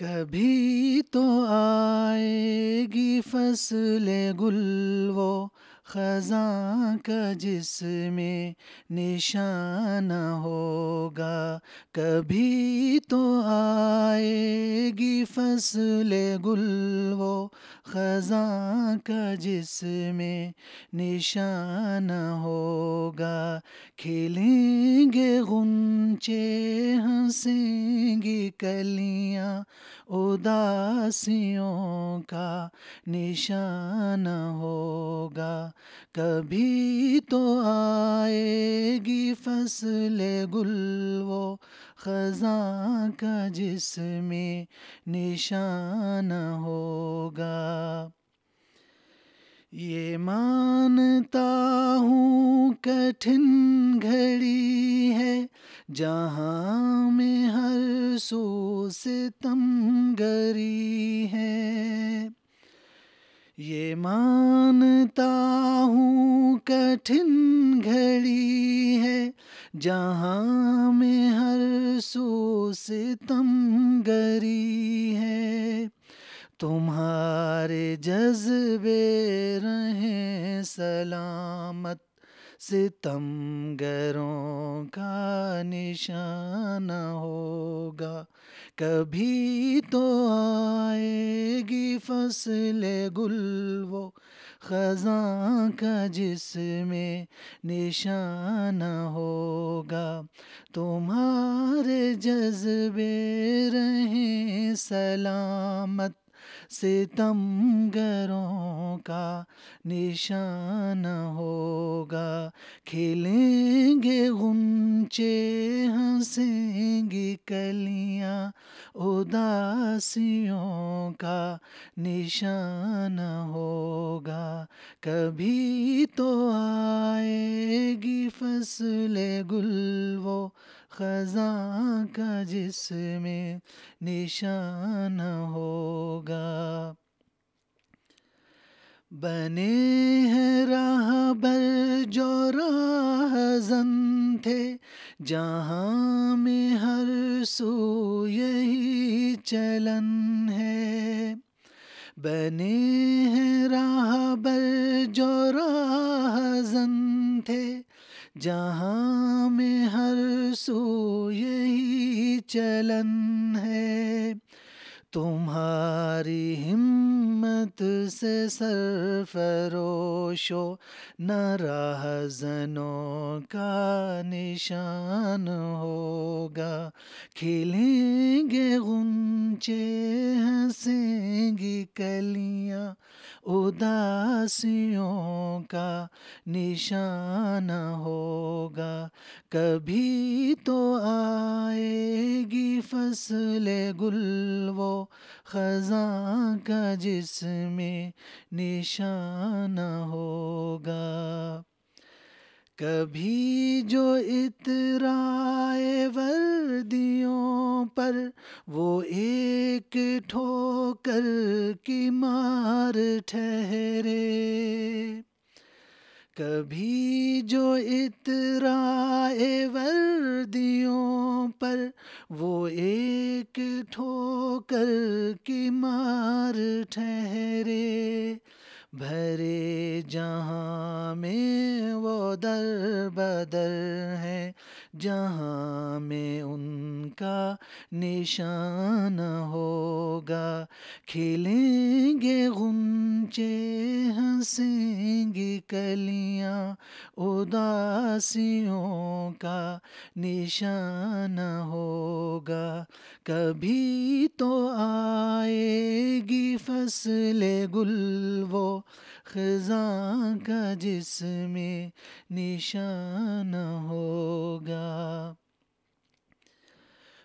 کبھی تو آئے گی فصل گل وہ خزاں کا جس میں نشان ہوگا۔ کبھی تو آئے گی فصل گل وہ خزاں کا جس میں نشان ہوگا۔ کھلیں گے غنچے، ہنسیں گی کلیاں اداسیوں کا نشان ہوگا۔ کبھی تو آئے گی فصل گل وہ خزاں کا جس میں نشان ہوگا۔ یہ مانتا ہوں کٹھن گھڑی ہے، جہاں میں ہر سو سے تم گری ہے یہ مانتا ہوں کٹھن گھڑی ہے، جہاں میں ہر سو سے تم گری ہے تمہارے جذبے رہیں سلامت، ستم گروں کا نشان ہوگا۔ کبھی تو آئے گی فصل گل وہ خزاں کا جس میں نشان ہوگا۔ تمہارے جذبے رہیں سلامت ستم گروں کا نشان ہوگا۔ کھلیں گے غنچے، ہنسیں گی کلیاں، اداسیوں کا نشان ہوگا۔ کبھی تو آئے گی فصل گل وہ خزاں کا جس میں نشان ہوگا۔ بنے ہیں راہ بر جو راہ زن تھے، جہاں میں ہر سو یہی چلن ہے۔ بنے ہیں راہ بر جو راہ زن تھے، جہاں میں ہر سو یہی چلن ہے تمہاری سے سرفروش و نہ راہ زنوں کا نشان ہوگا۔ کھلیں گے غنچے، ہنسیں گی کلیاں، اداسیوں کا نشان ہوگا۔ کبھی تو آئے گی فصل گل وہ خزاں کا جس میں نشان ہوگا۔ کبھی جو اترائے وردیوں پر وہ ایک ٹھوکر کی مار ٹھہرے۔ کبھی جو اترائے وردیوں پر وہ ایک ٹھوکر کی مار ٹھہرے۔ بھرے جہاں میں وہ در بدر ہے، جہاں میں ان کا نشان ہوگا۔ کھلیں گے غنچے، ہنسیں گی کلیاں، اداسیوں کا نشان ہوگا۔ کبھی تو آئے گی فصل گل وہ خزاں کا جس میں نشان ہوگا۔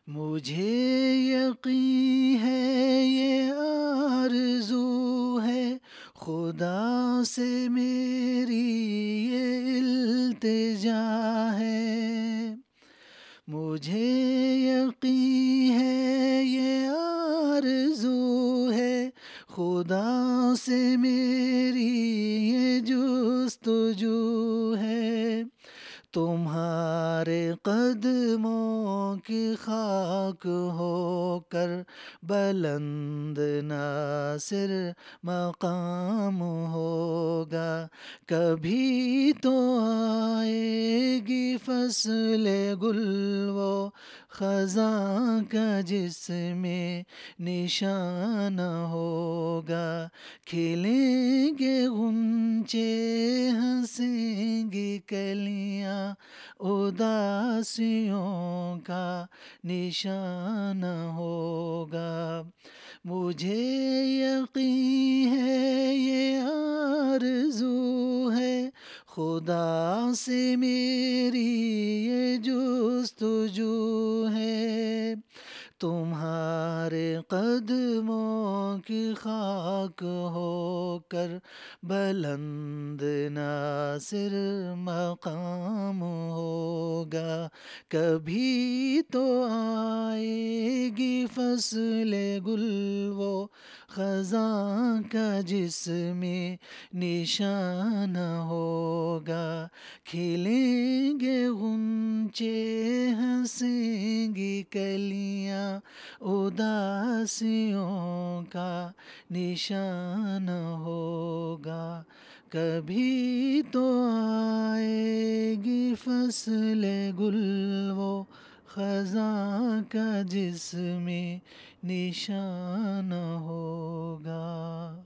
مجھے یقین ہے، یہ آرزو ہے۔ خدا سے میری یہ التجا ہے۔ مجھے یقین ہے، یہ آرزو ہے۔ خدا سے میری قدموں کی خاک ہو کر بلند ناصر مقام ہوگا۔ کبھی تو آئے گی فصل گل وہ خزاں کا جس میں نشان ہوگا۔ کھلیں گے غنچے ہنسیں گی کلیاں اداسیوں کا نشان ہوگا۔ مجھے یقین ہے یہ آرزو ہے خدا سے میری قدموں کی خاک ہو کر بلند ناصر مقام ہوگا۔ کبھی تو آئے گی فصل گل وہ خزاں کا جس میں نشان ہوگا۔ کھلیں گے غنچے ہنسیں کلیاں، اداسیوں کا نشان ہوگا۔ کبھی تو آئے گی فصل گل، وہ خزاں کا جس میں نشان ہوگا۔